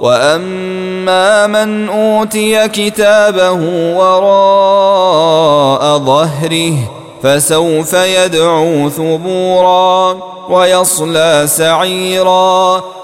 وأما من أوتي كتابه وراء ظهره فسوف يدعو ثبورا ويصلى سعيرا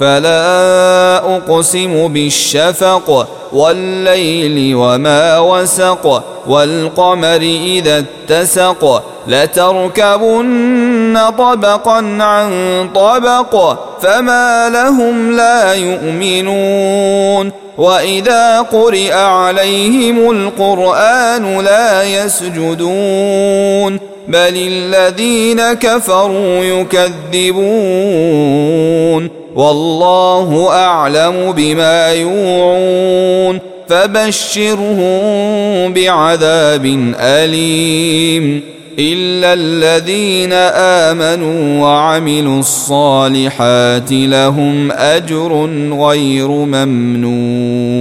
فلا أقسم بالشفق والليل وما وسق والقمر إذا اتسق لتركبن طبقا عن طبق فما لهم لا يؤمنون وإذا قرئ عليهم القرآن لا يسجدون بل الذين كفروا يكذبون والله أعلم بما يوعون فبشرهم بعذاب أليم إلا الذين آمنوا وعملوا الصالحات لهم أجر غير ممنون